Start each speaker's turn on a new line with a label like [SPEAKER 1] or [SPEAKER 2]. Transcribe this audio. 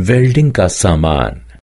[SPEAKER 1] Welding का सामान।